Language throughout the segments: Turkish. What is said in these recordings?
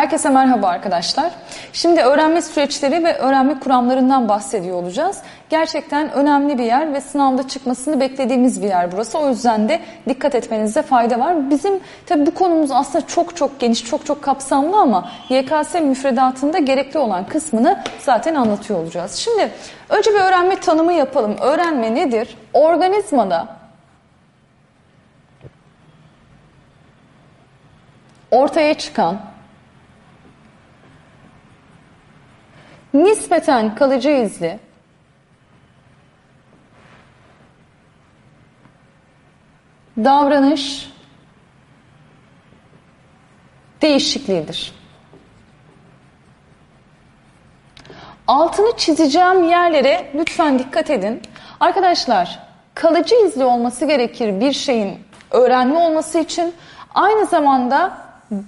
Herkese merhaba arkadaşlar. Şimdi öğrenme süreçleri ve öğrenme kuramlarından bahsediyor olacağız. Gerçekten önemli bir yer ve sınavda çıkmasını beklediğimiz bir yer burası. O yüzden de dikkat etmenizde fayda var. Bizim tabi bu konumuz aslında çok çok geniş, çok çok kapsamlı ama YKS müfredatında gerekli olan kısmını zaten anlatıyor olacağız. Şimdi önce bir öğrenme tanımı yapalım. Öğrenme nedir? Organizmada ortaya çıkan nispeten kalıcı izli davranış değişikliğidir. Altını çizeceğim yerlere lütfen dikkat edin. Arkadaşlar kalıcı izli olması gerekir bir şeyin öğrenme olması için. Aynı zamanda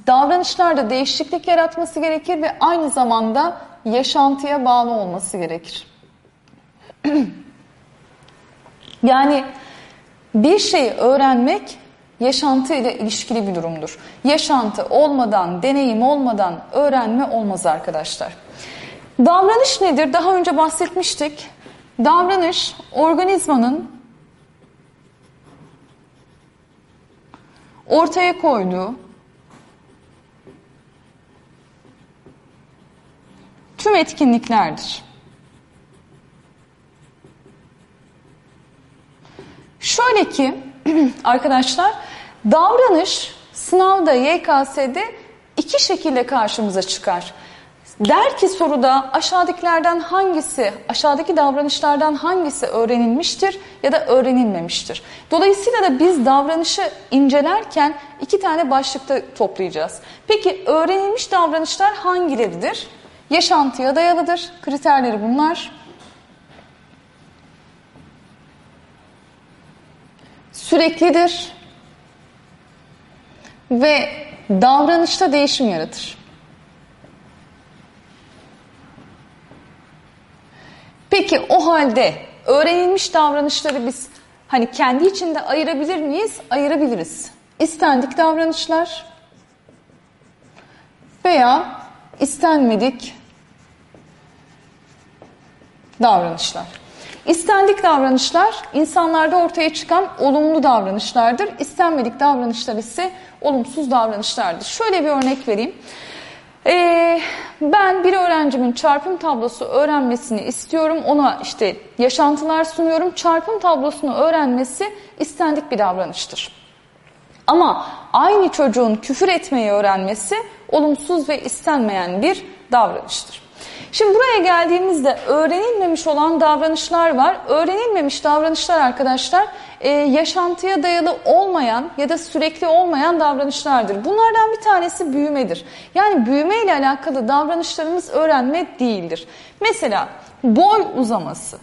davranışlarda değişiklik yaratması gerekir ve aynı zamanda yaşantıya bağlı olması gerekir. yani bir şeyi öğrenmek yaşantı ile ilişkili bir durumdur. Yaşantı olmadan, deneyim olmadan öğrenme olmaz arkadaşlar. Davranış nedir? Daha önce bahsetmiştik. Davranış organizmanın ortaya koyduğu tüm etkinliklerdir. Şöyle ki arkadaşlar davranış sınavda YKS'de iki şekilde karşımıza çıkar. Der ki soruda aşağıdakilerden hangisi, aşağıdaki davranışlardan hangisi öğrenilmiştir ya da öğrenilmemiştir. Dolayısıyla da biz davranışı incelerken iki tane başlıkta toplayacağız. Peki öğrenilmiş davranışlar hangileridir? Yaşantıya dayalıdır. Kriterleri bunlar. Süreklidir. Ve davranışta değişim yaratır. Peki o halde öğrenilmiş davranışları biz hani kendi içinde ayırabilir miyiz? Ayırabiliriz. İstendik davranışlar veya istenmedik davranışlar. İstendik davranışlar insanlarda ortaya çıkan olumlu davranışlardır. İstenmedik davranışlar ise olumsuz davranışlardır. Şöyle bir örnek vereyim. Ee, ben bir öğrencimin çarpım tablosu öğrenmesini istiyorum. Ona işte yaşantılar sunuyorum. Çarpım tablosunu öğrenmesi istendik bir davranıştır. Ama aynı çocuğun küfür etmeyi öğrenmesi olumsuz ve istenmeyen bir davranıştır. Şimdi buraya geldiğimizde öğrenilmemiş olan davranışlar var. Öğrenilmemiş davranışlar arkadaşlar e, yaşantıya dayalı olmayan ya da sürekli olmayan davranışlardır. Bunlardan bir tanesi büyümedir. Yani büyüme ile alakalı davranışlarımız öğrenme değildir. Mesela boy uzaması.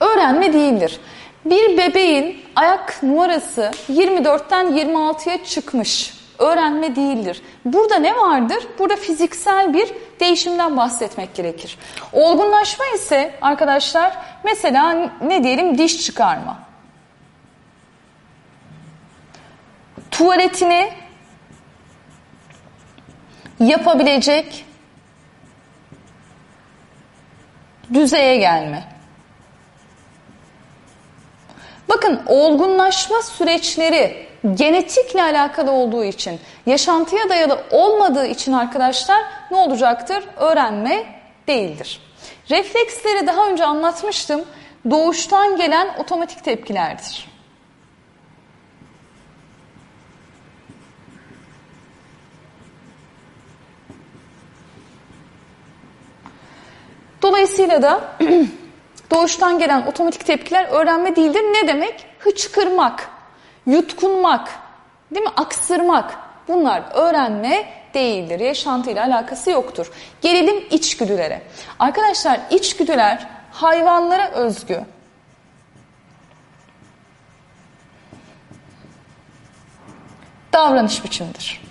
Öğrenme değildir. Bir bebeğin ayak numarası 24'ten 26'ya çıkmış öğrenme değildir. Burada ne vardır? Burada fiziksel bir değişimden bahsetmek gerekir. Olgunlaşma ise arkadaşlar mesela ne diyelim diş çıkarma. Tuvaletini yapabilecek düzeye gelme. Bakın olgunlaşma süreçleri genetikle alakalı olduğu için, yaşantıya dayalı olmadığı için arkadaşlar ne olacaktır? Öğrenme değildir. Refleksleri daha önce anlatmıştım. Doğuştan gelen otomatik tepkilerdir. Dolayısıyla da doğuştan gelen otomatik tepkiler öğrenme değildir. Ne demek? Hıçkırmak, yutkunmak, değil mi? Aksırmak. Bunlar öğrenme değildir. Yaşantıyla alakası yoktur. Gelelim içgüdülere. Arkadaşlar içgüdüler hayvanlara özgü. Davranış biçimidir.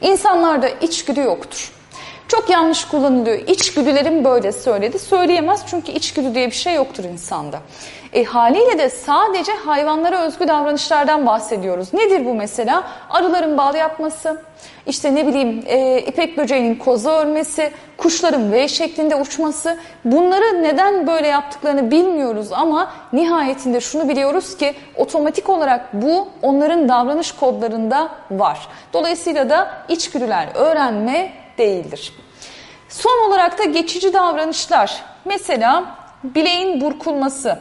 İnsanlarda içgüdü yoktur. Çok yanlış kullanılıyor. İçgüdülerim böyle söyledi. Söyleyemez çünkü içgüdü diye bir şey yoktur insanda. E, haliyle de sadece hayvanlara özgü davranışlardan bahsediyoruz. Nedir bu mesela? Arıların bal yapması, işte ne bileyim e, ipek böceğinin koza örmesi, kuşların V şeklinde uçması. Bunları neden böyle yaptıklarını bilmiyoruz ama nihayetinde şunu biliyoruz ki otomatik olarak bu onların davranış kodlarında var. Dolayısıyla da içgüdüler öğrenme değildir. Son olarak da geçici davranışlar. Mesela bileğin burkulması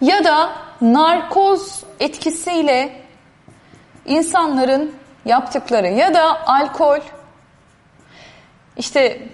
ya da narkoz etkisiyle insanların yaptıkları ya da alkol işte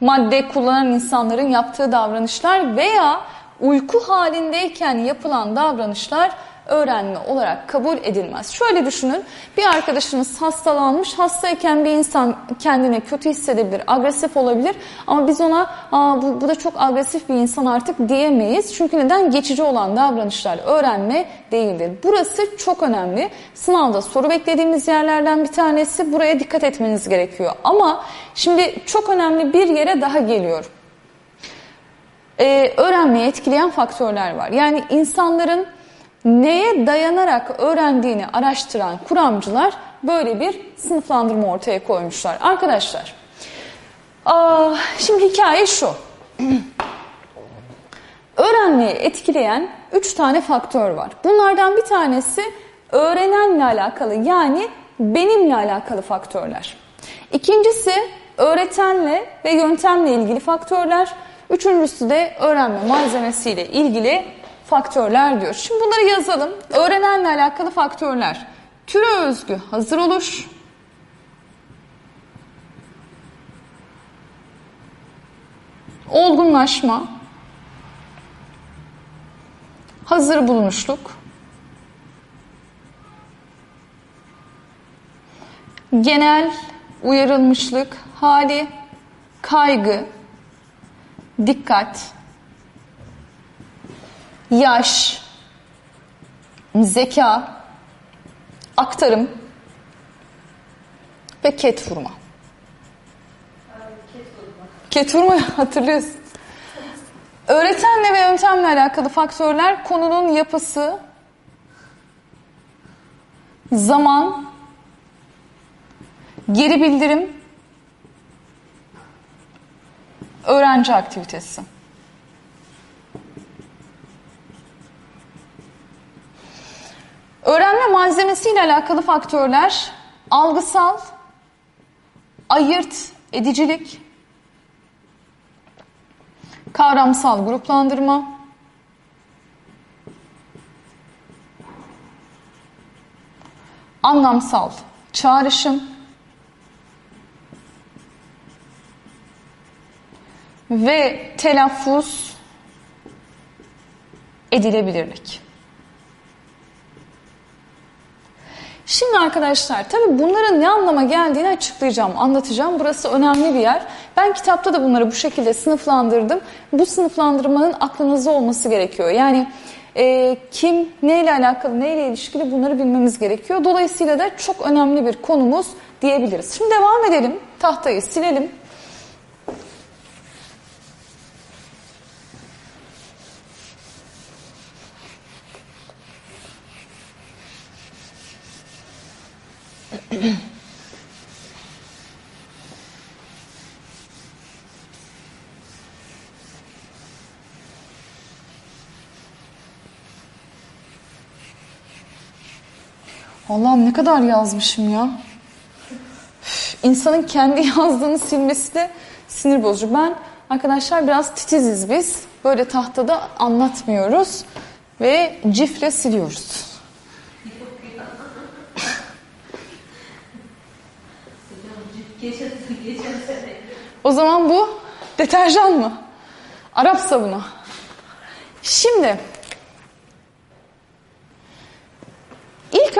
madde kullanan insanların yaptığı davranışlar veya uyku halindeyken yapılan davranışlar öğrenme olarak kabul edilmez. Şöyle düşünün bir arkadaşınız hastalanmış hastayken bir insan kendini kötü hissedebilir agresif olabilir ama biz ona Aa, bu, bu da çok agresif bir insan artık diyemeyiz. Çünkü neden geçici olan davranışlar öğrenme değildir. Burası çok önemli. Sınavda soru beklediğimiz yerlerden bir tanesi buraya dikkat etmeniz gerekiyor. Ama şimdi çok önemli bir yere daha geliyor. Ee, öğrenmeyi etkileyen faktörler var. Yani insanların neye dayanarak öğrendiğini araştıran kuramcılar böyle bir sınıflandırma ortaya koymuşlar. Arkadaşlar, şimdi hikaye şu. Öğrenmeyi etkileyen üç tane faktör var. Bunlardan bir tanesi öğrenenle alakalı yani benimle alakalı faktörler. İkincisi öğretenle ve yöntemle ilgili faktörler. Üçüncüsü de öğrenme malzemesiyle ilgili faktörler diyor. Şimdi bunları yazalım. Öğrenenle alakalı faktörler. Türe özgü hazır oluş. Olgunlaşma. Hazır bulunuşluk. Genel uyarılmışlık hali, kaygı, dikkat, yaş, zeka, aktarım ve ket vurma. Ket vurma hatırlıyorsun. Öğretenle ve yöntemle alakalı faktörler konunun yapısı, zaman, geri bildirim, öğrenci aktivitesi. Öğrenme malzemesiyle alakalı faktörler algısal, ayırt edicilik, kavramsal gruplandırma, anlamsal çağrışım ve telaffuz edilebilirlik. Şimdi arkadaşlar tabii bunların ne anlama geldiğini açıklayacağım, anlatacağım. Burası önemli bir yer. Ben kitapta da bunları bu şekilde sınıflandırdım. Bu sınıflandırmanın aklınızda olması gerekiyor. Yani e, kim neyle alakalı, neyle ilişkili bunları bilmemiz gerekiyor. Dolayısıyla da çok önemli bir konumuz diyebiliriz. Şimdi devam edelim. Tahtayı silelim. Allah'ım ne kadar yazmışım ya. İnsanın kendi yazdığını silmesi de sinir bozucu. Ben arkadaşlar biraz titiziz biz. Böyle tahtada anlatmıyoruz ve cifle siliyoruz. O zaman bu deterjan mı? Arap sabunu. Şimdi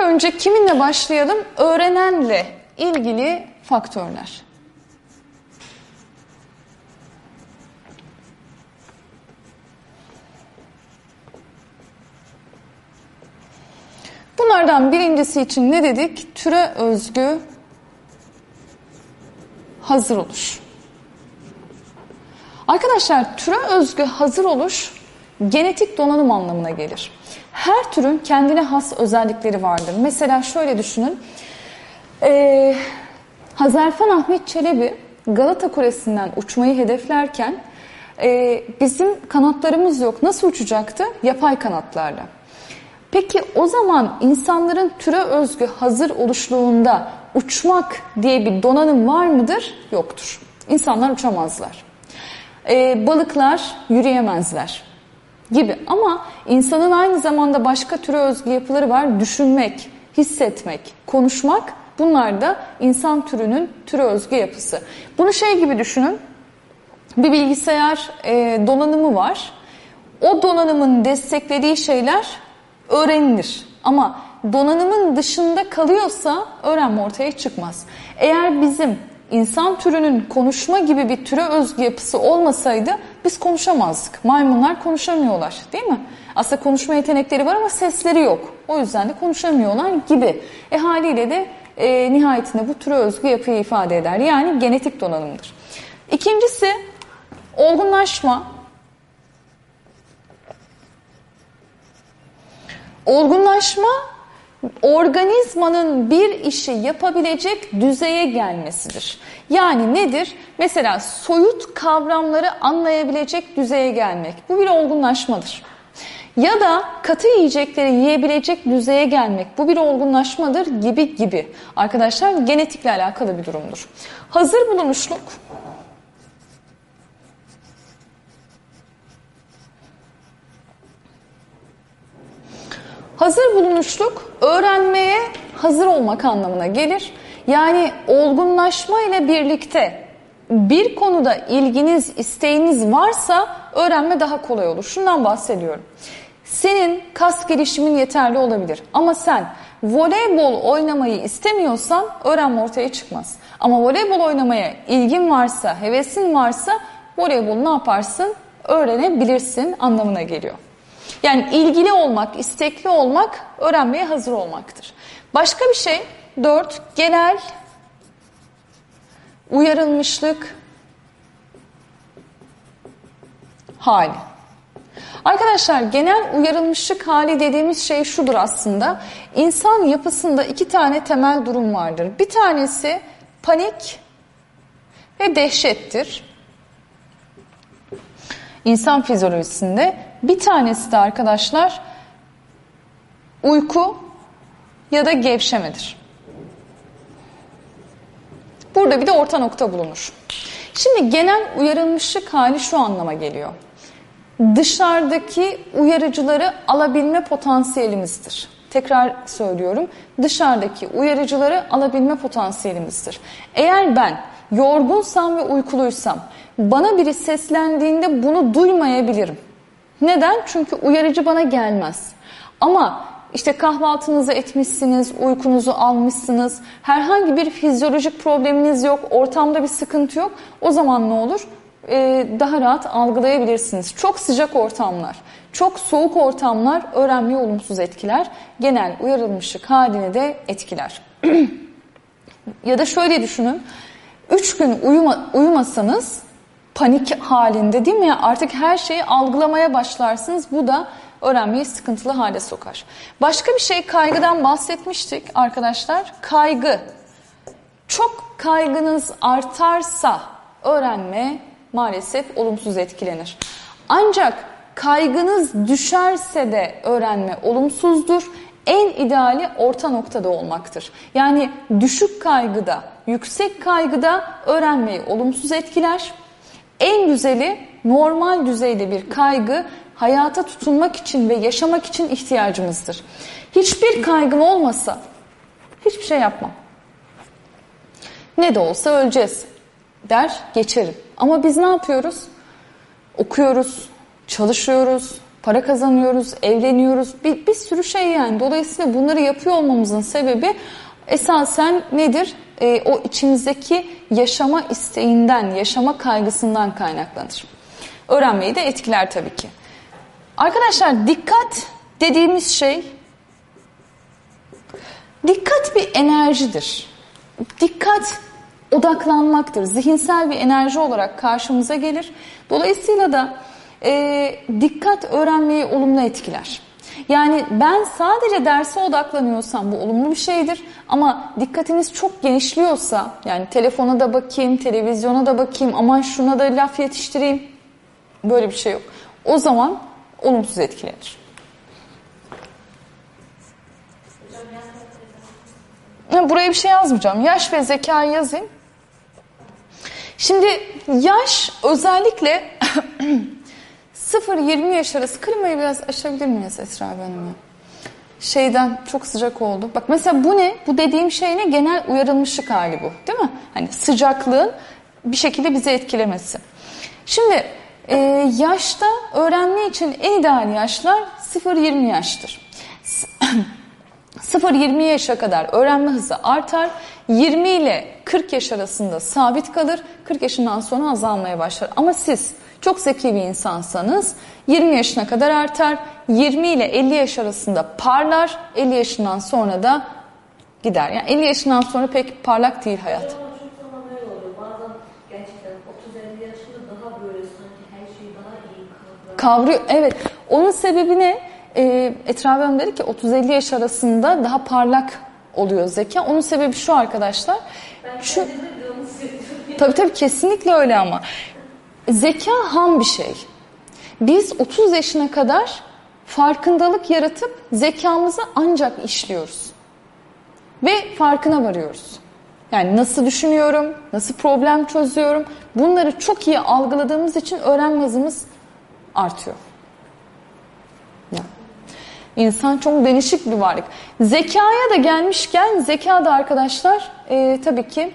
önce kiminle başlayalım? Öğrenenle ilgili faktörler. Bunlardan birincisi için ne dedik? Türe özgü hazır oluş. Arkadaşlar türe özgü hazır oluş genetik donanım anlamına gelir. Her türün kendine has özellikleri vardır. Mesela şöyle düşünün. Ee, Hazarfen Ahmet Çelebi Galata Kulesi'nden uçmayı hedeflerken e, bizim kanatlarımız yok. Nasıl uçacaktı? Yapay kanatlarla. Peki o zaman insanların türe özgü hazır oluşluğunda uçmak diye bir donanım var mıdır? Yoktur. İnsanlar uçamazlar. Ee, balıklar yürüyemezler gibi. Ama insanın aynı zamanda başka türe özgü yapıları var. Düşünmek, hissetmek, konuşmak bunlar da insan türünün türe özgü yapısı. Bunu şey gibi düşünün. Bir bilgisayar e, donanımı var. O donanımın desteklediği şeyler öğrenilir. Ama donanımın dışında kalıyorsa öğrenme ortaya çıkmaz. Eğer bizim insan türünün konuşma gibi bir türe özgü yapısı olmasaydı biz konuşamazdık. Maymunlar konuşamıyorlar değil mi? Aslında konuşma yetenekleri var ama sesleri yok. O yüzden de konuşamıyorlar gibi. E haliyle de e, nihayetinde bu türe özgü yapıyı ifade eder. Yani genetik donanımdır. İkincisi olgunlaşma. Olgunlaşma organizmanın bir işi yapabilecek düzeye gelmesidir. Yani nedir? Mesela soyut kavramları anlayabilecek düzeye gelmek. Bu bir olgunlaşmadır. Ya da katı yiyecekleri yiyebilecek düzeye gelmek. Bu bir olgunlaşmadır gibi gibi. Arkadaşlar genetikle alakalı bir durumdur. Hazır bulunuşluk Hazır bulunuşluk öğrenmeye hazır olmak anlamına gelir. Yani olgunlaşma ile birlikte bir konuda ilginiz, isteğiniz varsa öğrenme daha kolay olur. Şundan bahsediyorum. Senin kas gelişimin yeterli olabilir ama sen voleybol oynamayı istemiyorsan öğrenme ortaya çıkmaz. Ama voleybol oynamaya ilgin varsa, hevesin varsa voleybol ne yaparsın? Öğrenebilirsin anlamına geliyor. Yani ilgili olmak, istekli olmak öğrenmeye hazır olmaktır. Başka bir şey dört genel uyarılmışlık hali. Arkadaşlar genel uyarılmışlık hali dediğimiz şey şudur aslında. İnsan yapısında iki tane temel durum vardır. Bir tanesi panik ve dehşettir. İnsan fizyolojisinde bir tanesi de arkadaşlar uyku ya da gevşemedir. Burada bir de orta nokta bulunur. Şimdi genel uyarılmışlık hali şu anlama geliyor. Dışarıdaki uyarıcıları alabilme potansiyelimizdir. Tekrar söylüyorum. Dışarıdaki uyarıcıları alabilme potansiyelimizdir. Eğer ben yorgunsam ve uykuluysam bana biri seslendiğinde bunu duymayabilirim. Neden? Çünkü uyarıcı bana gelmez. Ama işte kahvaltınızı etmişsiniz, uykunuzu almışsınız, herhangi bir fizyolojik probleminiz yok, ortamda bir sıkıntı yok. O zaman ne olur? Ee, daha rahat algılayabilirsiniz. Çok sıcak ortamlar, çok soğuk ortamlar öğrenmeyi olumsuz etkiler. Genel uyarılmışlık halini de etkiler. ya da şöyle düşünün, 3 gün uyuma, uyumasanız panik halinde değil mi? Artık her şeyi algılamaya başlarsınız. Bu da öğrenmeyi sıkıntılı hale sokar. Başka bir şey kaygıdan bahsetmiştik arkadaşlar. Kaygı. Çok kaygınız artarsa öğrenme maalesef olumsuz etkilenir. Ancak kaygınız düşerse de öğrenme olumsuzdur. En ideali orta noktada olmaktır. Yani düşük kaygıda, yüksek kaygıda öğrenmeyi olumsuz etkiler. En güzeli normal düzeyde bir kaygı hayata tutunmak için ve yaşamak için ihtiyacımızdır. Hiçbir kaygım olmasa hiçbir şey yapmam. Ne de olsa öleceğiz der geçerim. Ama biz ne yapıyoruz? Okuyoruz, çalışıyoruz, para kazanıyoruz, evleniyoruz. Bir, bir sürü şey yani. Dolayısıyla bunları yapıyor olmamızın sebebi esasen nedir? E, o içimizdeki yaşama isteğinden, yaşama kaygısından kaynaklanır. Öğrenmeyi de etkiler tabii ki. Arkadaşlar dikkat dediğimiz şey dikkat bir enerjidir. Dikkat odaklanmaktır. Zihinsel bir enerji olarak karşımıza gelir. Dolayısıyla da e, dikkat öğrenmeyi olumlu etkiler. Yani ben sadece derse odaklanıyorsam bu olumlu bir şeydir. Ama dikkatiniz çok genişliyorsa yani telefona da bakayım, televizyona da bakayım, aman şuna da laf yetiştireyim. Böyle bir şey yok. O zaman olumsuz etkilenir. Buraya bir şey yazmayacağım. Yaş ve zekayı yazayım. Şimdi yaş özellikle 0-20 yaş arası klimayı biraz açabilir miyiz Esra Hanım? Şeyden çok sıcak oldu. Bak mesela bu ne? Bu dediğim şey ne? Genel uyarılmışlık hali bu. Değil mi? Hani sıcaklığın bir şekilde bizi etkilemesi. Şimdi e, yaşta öğrenme için en ideal yaşlar 0-20 yaştır. 0-20 yaşa kadar öğrenme hızı artar. 20 ile 40 yaş arasında sabit kalır. 40 yaşından sonra azalmaya başlar. Ama siz çok zeki bir insansanız 20 yaşına kadar artar. 20 ile 50 yaş arasında parlar. 50 yaşından sonra da gider. Yani 50 yaşından sonra pek parlak değil hayat. Kavruyor. Evet. Onun sebebi ne? Ee, Etravi Hanım dedi ki 30-50 yaş arasında daha parlak oluyor zeka. Onun sebebi şu arkadaşlar. Ben şu, tabii tabii kesinlikle öyle ama. Zeka ham bir şey. Biz 30 yaşına kadar farkındalık yaratıp zekamızı ancak işliyoruz. Ve farkına varıyoruz. Yani nasıl düşünüyorum, nasıl problem çözüyorum bunları çok iyi algıladığımız için öğrenme hızımız artıyor. İnsan çok değişik bir varlık. Zekaya da gelmişken zeka da arkadaşlar e, tabii ki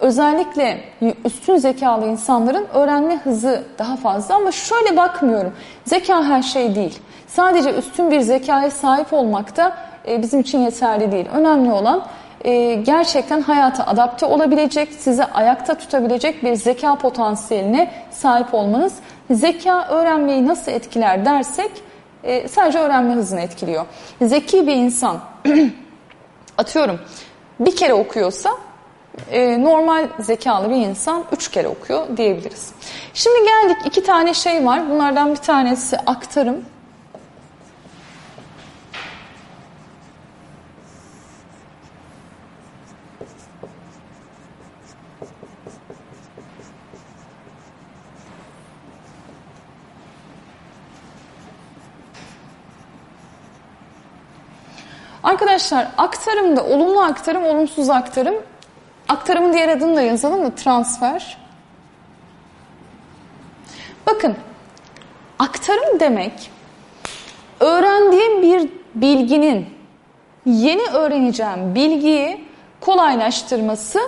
özellikle üstün zekalı insanların öğrenme hızı daha fazla ama şöyle bakmıyorum. Zeka her şey değil. Sadece üstün bir zekaya sahip olmak da e, bizim için yeterli değil. Önemli olan e, gerçekten hayata adapte olabilecek, sizi ayakta tutabilecek bir zeka potansiyeline sahip olmanız. Zeka öğrenmeyi nasıl etkiler dersek e, sadece öğrenme hızını etkiliyor. Zeki bir insan atıyorum bir kere okuyorsa e, normal zekalı bir insan üç kere okuyor diyebiliriz. Şimdi geldik iki tane şey var. Bunlardan bir tanesi aktarım. Arkadaşlar aktarımda olumlu aktarım, olumsuz aktarım. Aktarımın diğer adını da yazalım mı? Transfer. Bakın aktarım demek öğrendiğim bir bilginin yeni öğreneceğim bilgiyi kolaylaştırması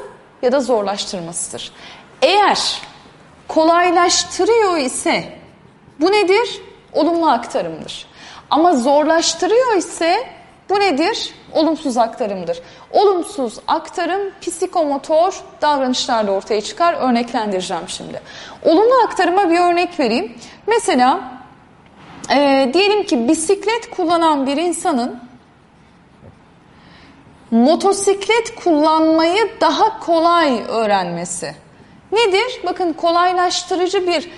ya da zorlaştırmasıdır. Eğer kolaylaştırıyor ise bu nedir? Olumlu aktarımdır. Ama zorlaştırıyor ise bu nedir? Olumsuz aktarımdır. Olumsuz aktarım psikomotor davranışlarla ortaya çıkar. Örneklendireceğim şimdi. Olumlu aktarıma bir örnek vereyim. Mesela e, diyelim ki bisiklet kullanan bir insanın motosiklet kullanmayı daha kolay öğrenmesi. Nedir? Bakın kolaylaştırıcı bir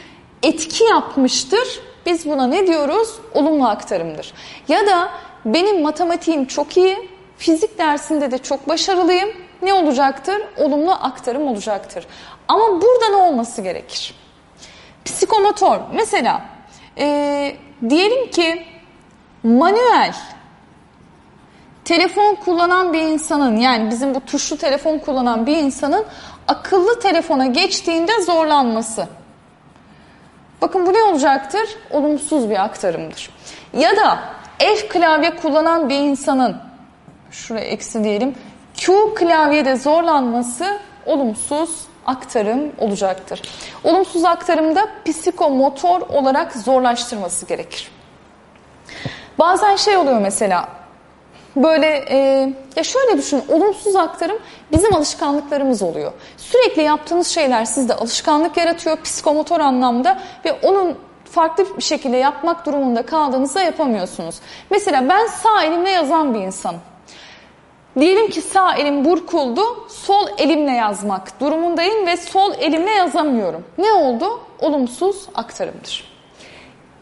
etki yapmıştır. Biz buna ne diyoruz? Olumlu aktarımdır. Ya da benim matematiğim çok iyi, fizik dersinde de çok başarılıyım. Ne olacaktır? Olumlu aktarım olacaktır. Ama burada ne olması gerekir? Psikomotor. Mesela e, diyelim ki manuel telefon kullanan bir insanın yani bizim bu tuşlu telefon kullanan bir insanın akıllı telefona geçtiğinde zorlanması. Bakın bu ne olacaktır? Olumsuz bir aktarımdır. Ya da F klavye kullanan bir insanın şuraya eksi diyelim Q klavyede zorlanması olumsuz aktarım olacaktır. Olumsuz aktarımda psikomotor olarak zorlaştırması gerekir. Bazen şey oluyor mesela böyle e, ya şöyle düşünün olumsuz aktarım bizim alışkanlıklarımız oluyor. Sürekli yaptığınız şeyler sizde alışkanlık yaratıyor psikomotor anlamda ve onun farklı bir şekilde yapmak durumunda kaldığınızda yapamıyorsunuz. Mesela ben sağ elimle yazan bir insanım. Diyelim ki sağ elim burkuldu, sol elimle yazmak durumundayım ve sol elimle yazamıyorum. Ne oldu? Olumsuz aktarımdır.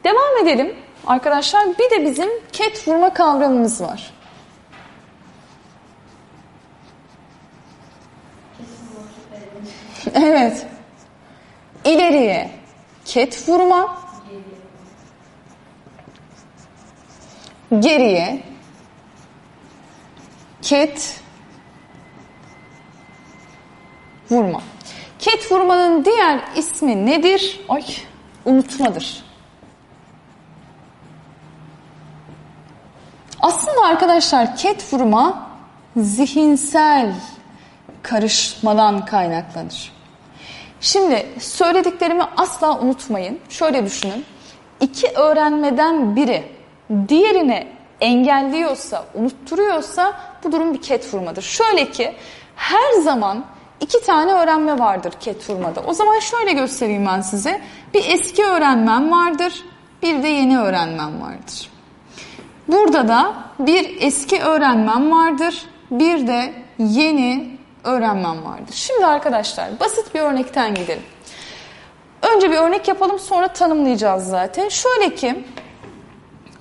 Devam edelim arkadaşlar. Bir de bizim ket vurma kavramımız var. Evet. İleriye ket vurma. Geriye ket vurma. Ket vurmanın diğer ismi nedir? Ay unutmadır. Aslında arkadaşlar ket vurma zihinsel karışmadan kaynaklanır. Şimdi söylediklerimi asla unutmayın. Şöyle düşünün. İki öğrenmeden biri diğerine engelliyorsa, unutturuyorsa bu durum bir ket vurmadır. Şöyle ki her zaman iki tane öğrenme vardır ket vurmada. O zaman şöyle göstereyim ben size. Bir eski öğrenmem vardır, bir de yeni öğrenmem vardır. Burada da bir eski öğrenmem vardır, bir de yeni öğrenmem vardır. Şimdi arkadaşlar basit bir örnekten gidelim. Önce bir örnek yapalım sonra tanımlayacağız zaten. Şöyle ki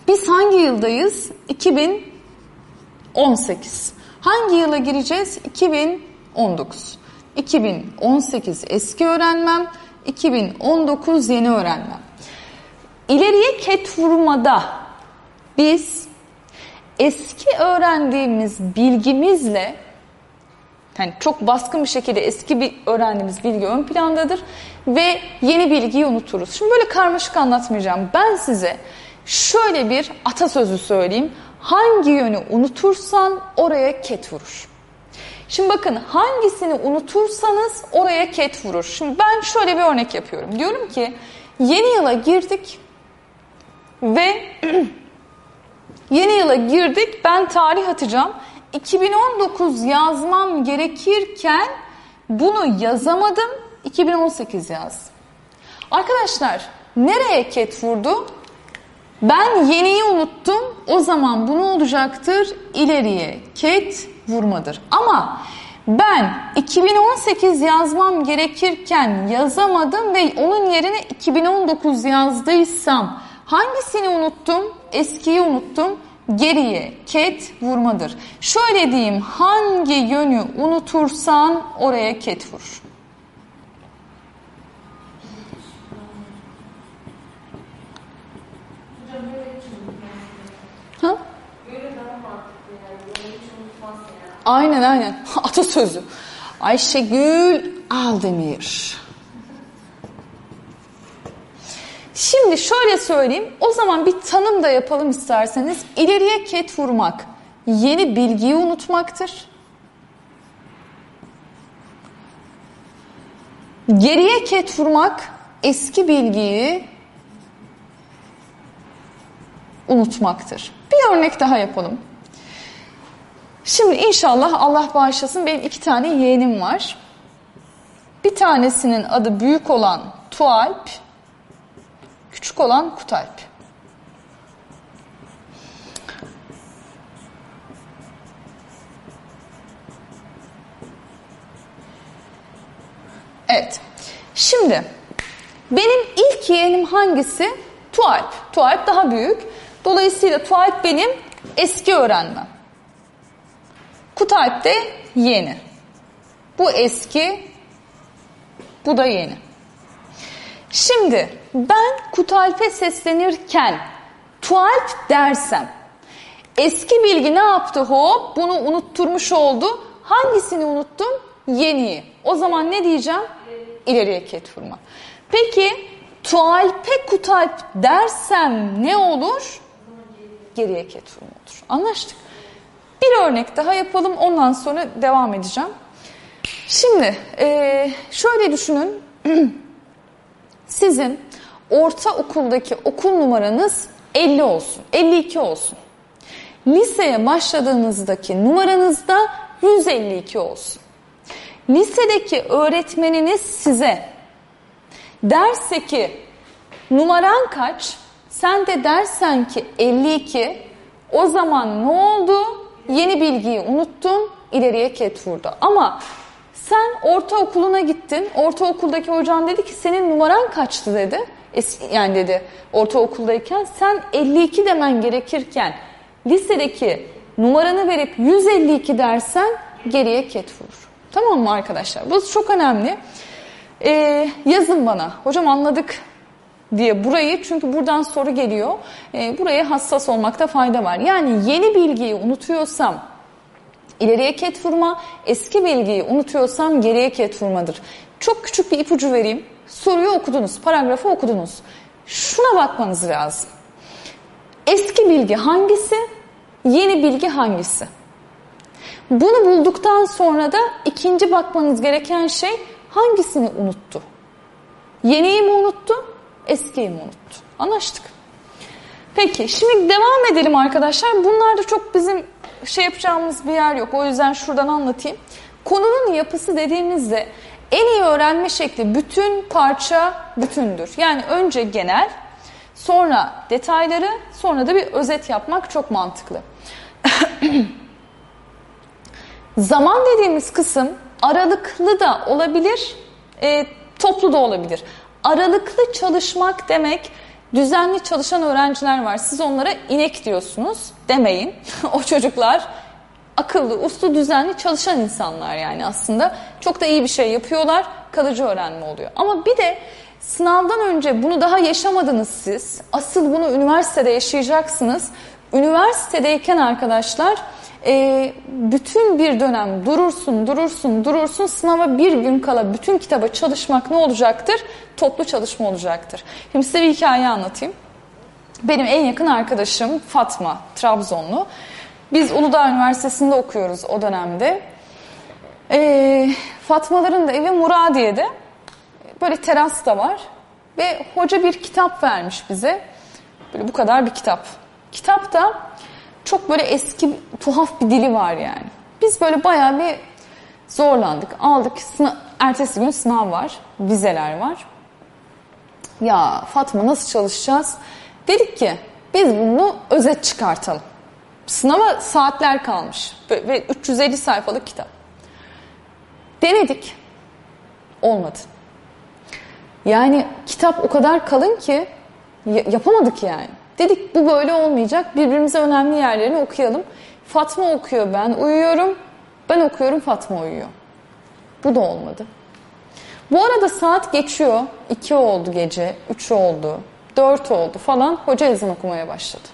biz hangi yıldayız? 2018. Hangi yıla gireceğiz? 2019. 2018 eski öğrenmem, 2019 yeni öğrenmem. İleriye ket vurmada biz eski öğrendiğimiz bilgimizle yani çok baskın bir şekilde eski bir öğrendiğimiz bilgi ön plandadır ve yeni bilgiyi unuturuz. Şimdi böyle karmaşık anlatmayacağım. Ben size şöyle bir atasözü söyleyeyim. Hangi yönü unutursan oraya ket vurur. Şimdi bakın hangisini unutursanız oraya ket vurur. Şimdi ben şöyle bir örnek yapıyorum. Diyorum ki yeni yıla girdik ve yeni yıla girdik ben tarih atacağım. 2019 yazmam gerekirken bunu yazamadım 2018 yazdım. Arkadaşlar nereye ket vurdu? Ben yeniyi unuttum. O zaman bu ne olacaktır? İleriye ket vurmadır. Ama ben 2018 yazmam gerekirken yazamadım ve onun yerine 2019 yazdıysam hangisini unuttum? Eskiyi unuttum. Geriye ket vurmadır. Şöyle diyeyim hangi yönü unutursan oraya ket vur. Aynen aynen. Atasözü. Ayşegül Aldemir. Şimdi şöyle söyleyeyim. O zaman bir tanım da yapalım isterseniz. İleriye ket vurmak yeni bilgiyi unutmaktır. Geriye ket vurmak eski bilgiyi unutmaktır. Bir örnek daha yapalım. Şimdi inşallah Allah bağışlasın benim iki tane yeğenim var. Bir tanesinin adı büyük olan Tualp, küçük olan Kutalp. Evet. Şimdi benim ilk yeğenim hangisi? Tualp. Tualp daha büyük. Dolayısıyla Tualp benim eski öğrenmem. Kutalp de yeni. Bu eski, bu da yeni. Şimdi ben Kutalp'e seslenirken Tualp dersem eski bilgi ne yaptı hop bunu unutturmuş oldu. Hangisini unuttum? Yeniyi. O zaman ne diyeceğim? İleriye ket vurma. Peki Tualp'e Kutalp dersem ne olur? Geriye ket vurma olur. Anlaştık. Bir örnek daha yapalım ondan sonra devam edeceğim. Şimdi e, şöyle düşünün. Sizin orta okuldaki okul numaranız 50 olsun, 52 olsun. Liseye başladığınızdaki numaranız da 152 olsun. Lisedeki öğretmeniniz size derse ki numaran kaç? Sen de dersen ki 52 o zaman ne oldu? Yeni bilgiyi unuttun, ileriye ket vurdu. Ama sen ortaokuluna gittin, ortaokuldaki hocan dedi ki senin numaran kaçtı dedi. Yani dedi ortaokuldayken sen 52 demen gerekirken lisedeki numaranı verip 152 dersen geriye ket vurur. Tamam mı arkadaşlar? Bu çok önemli. Ee, yazın bana. Hocam anladık diye burayı çünkü buradan soru geliyor. Ee, buraya hassas olmakta fayda var. Yani yeni bilgiyi unutuyorsam ileriye ket vurma, eski bilgiyi unutuyorsam geriye ket vurmadır. Çok küçük bir ipucu vereyim. Soruyu okudunuz, paragrafı okudunuz. Şuna bakmanız lazım. Eski bilgi hangisi? Yeni bilgi hangisi? Bunu bulduktan sonra da ikinci bakmanız gereken şey hangisini unuttu? Yeniyi mi unuttu? Eskiyi mi unuttu? Anlaştık. Peki şimdi devam edelim arkadaşlar. Bunlarda çok bizim şey yapacağımız bir yer yok. O yüzden şuradan anlatayım. Konunun yapısı dediğimizde en iyi öğrenme şekli bütün parça bütündür. Yani önce genel, sonra detayları, sonra da bir özet yapmak çok mantıklı. Zaman dediğimiz kısım aralıklı da olabilir, e, toplu da olabilir. Aralıklı çalışmak demek düzenli çalışan öğrenciler var. Siz onlara inek diyorsunuz demeyin. o çocuklar akıllı, uslu, düzenli çalışan insanlar yani aslında. Çok da iyi bir şey yapıyorlar, kalıcı öğrenme oluyor. Ama bir de sınavdan önce bunu daha yaşamadınız siz. Asıl bunu üniversitede yaşayacaksınız. Üniversitedeyken arkadaşlar e, bütün bir dönem durursun, durursun, durursun. Sınava bir gün kala bütün kitaba çalışmak ne olacaktır? Toplu çalışma olacaktır. Şimdi size bir hikaye anlatayım. Benim en yakın arkadaşım Fatma, Trabzonlu. Biz Uludağ Üniversitesi'nde okuyoruz o dönemde. E, Fatmaların da evi Muradiye'de. Böyle teras da var. Ve hoca bir kitap vermiş bize. Böyle bu kadar bir kitap. Kitapta çok böyle eski tuhaf bir dili var yani. Biz böyle bayağı bir zorlandık. Aldık. Sınav, ertesi gün sınav var. Vizeler var. Ya Fatma nasıl çalışacağız? Dedik ki biz bunu özet çıkartalım. Sınava saatler kalmış. Ve 350 sayfalık kitap. Denedik. Olmadı. Yani kitap o kadar kalın ki yapamadık yani. Dedik bu böyle olmayacak. Birbirimize önemli yerlerini okuyalım. Fatma okuyor ben uyuyorum. Ben okuyorum Fatma uyuyor. Bu da olmadı. Bu arada saat geçiyor. 2 oldu gece, 3 oldu, 4 oldu falan. Hoca ezan okumaya başladı.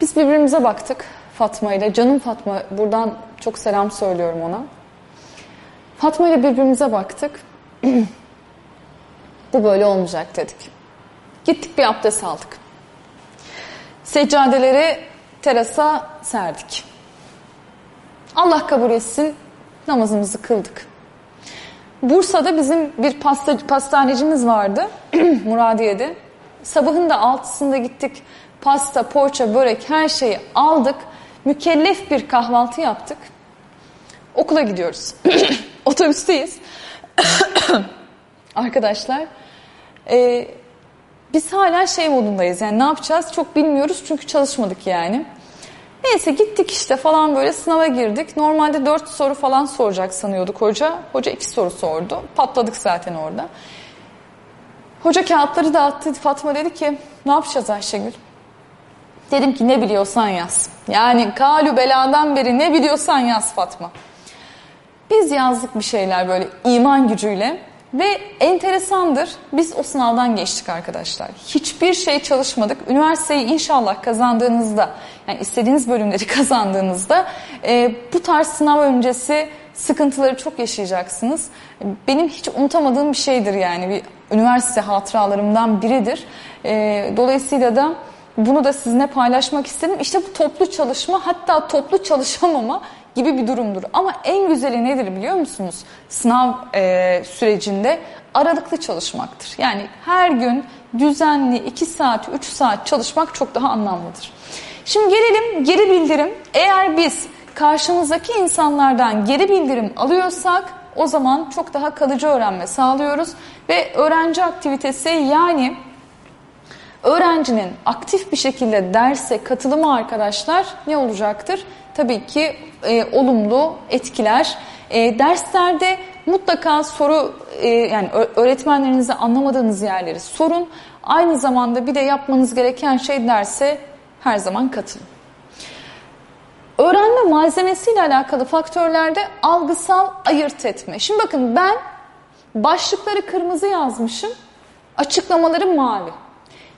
Biz birbirimize baktık Fatma ile. Canım Fatma buradan çok selam söylüyorum ona. Fatma ile birbirimize baktık. Bu böyle olmayacak dedik. Gittik bir abdest aldık. Seccadeleri terasa serdik. Allah kabul etsin namazımızı kıldık. Bursa'da bizim bir pasta, pastanecimiz vardı Muradiye'de. Sabahın da altısında gittik. Pasta, poğaça, börek her şeyi aldık. Mükellef bir kahvaltı yaptık. Okula gidiyoruz. Otobüsteyiz. Arkadaşlar e, biz hala şey modundayız yani ne yapacağız çok bilmiyoruz çünkü çalışmadık yani. Neyse gittik işte falan böyle sınava girdik. Normalde dört soru falan soracak sanıyorduk hoca. Hoca iki soru sordu. Patladık zaten orada. Hoca kağıtları dağıttı. Fatma dedi ki ne yapacağız Ayşegül? Dedim ki ne biliyorsan yaz. Yani kalü beladan beri ne biliyorsan yaz Fatma. Biz yazdık bir şeyler böyle iman gücüyle. Ve enteresandır biz o sınavdan geçtik arkadaşlar. Hiçbir şey çalışmadık. Üniversiteyi inşallah kazandığınızda yani istediğiniz bölümleri kazandığınızda e, bu tarz sınav öncesi sıkıntıları çok yaşayacaksınız. Benim hiç unutamadığım bir şeydir yani bir üniversite hatıralarımdan biridir. E, dolayısıyla da bunu da sizinle paylaşmak istedim. İşte bu toplu çalışma hatta toplu çalışamama gibi bir durumdur. Ama en güzeli nedir biliyor musunuz? Sınav e, sürecinde aralıklı çalışmaktır. Yani her gün düzenli 2 saat, 3 saat çalışmak çok daha anlamlıdır. Şimdi gelelim geri bildirim. Eğer biz karşımızdaki insanlardan geri bildirim alıyorsak o zaman çok daha kalıcı öğrenme sağlıyoruz. Ve öğrenci aktivitesi yani Öğrencinin aktif bir şekilde derse katılımı arkadaşlar ne olacaktır? Tabii ki e, olumlu etkiler. E, derslerde mutlaka soru e, yani öğretmenlerinize anlamadığınız yerleri sorun. Aynı zamanda bir de yapmanız gereken şey derse her zaman katılın. Öğrenme malzemesiyle alakalı faktörlerde algısal ayırt etme. Şimdi bakın ben başlıkları kırmızı yazmışım, açıklamaları mavi.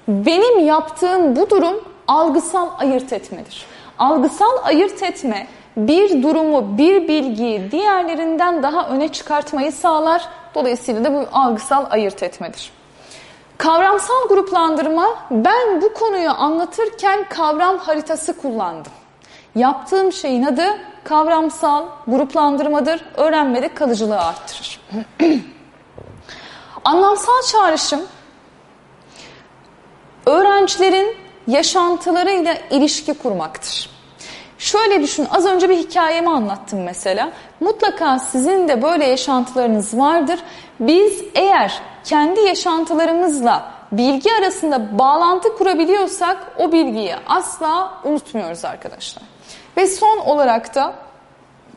Benim yaptığım bu durum algısal ayırt etmedir. Algısal ayırt etme bir durumu, bir bilgiyi diğerlerinden daha öne çıkartmayı sağlar. Dolayısıyla da bu algısal ayırt etmedir. Kavramsal gruplandırma ben bu konuyu anlatırken kavram haritası kullandım. Yaptığım şeyin adı kavramsal gruplandırmadır. Öğrenmede kalıcılığı arttırır. Anlamsal çağrışım öğrencilerin yaşantılarıyla ilişki kurmaktır. Şöyle düşün, az önce bir hikayemi anlattım mesela. Mutlaka sizin de böyle yaşantılarınız vardır. Biz eğer kendi yaşantılarımızla bilgi arasında bağlantı kurabiliyorsak o bilgiyi asla unutmuyoruz arkadaşlar. Ve son olarak da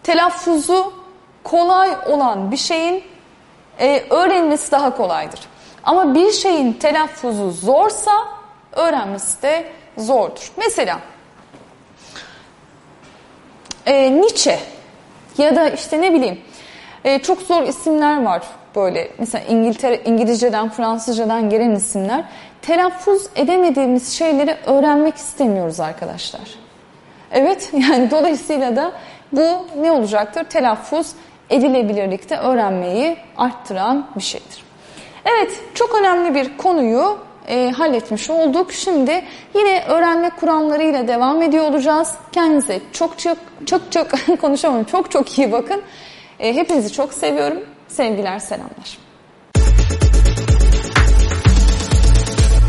telaffuzu kolay olan bir şeyin e, öğrenilmesi daha kolaydır. Ama bir şeyin telaffuzu zorsa öğrenmesi de zordur. Mesela e, Nietzsche ya da işte ne bileyim e, çok zor isimler var böyle mesela İngiltere İngilizceden Fransızcadan gelen isimler telaffuz edemediğimiz şeyleri öğrenmek istemiyoruz arkadaşlar. Evet yani dolayısıyla da bu ne olacaktır? Telaffuz edilebilirlikte öğrenmeyi arttıran bir şeydir. Evet çok önemli bir konuyu e, halletmiş olduk. Şimdi yine öğrenme kuramlarıyla devam ediyor olacağız. Kendinize çok çok çok çok konuşamam çok çok iyi bakın. E, hepinizi çok seviyorum. Sevgiler selamlar.